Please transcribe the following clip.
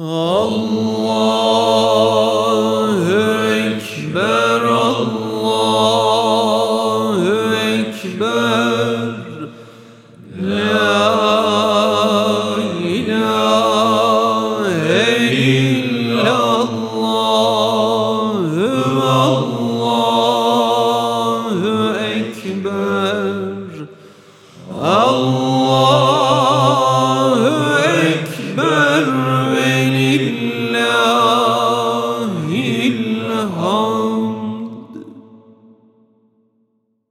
Allahu Ekber, Allahu Ekber. La ilahe illallah Allahu Ekber. velillah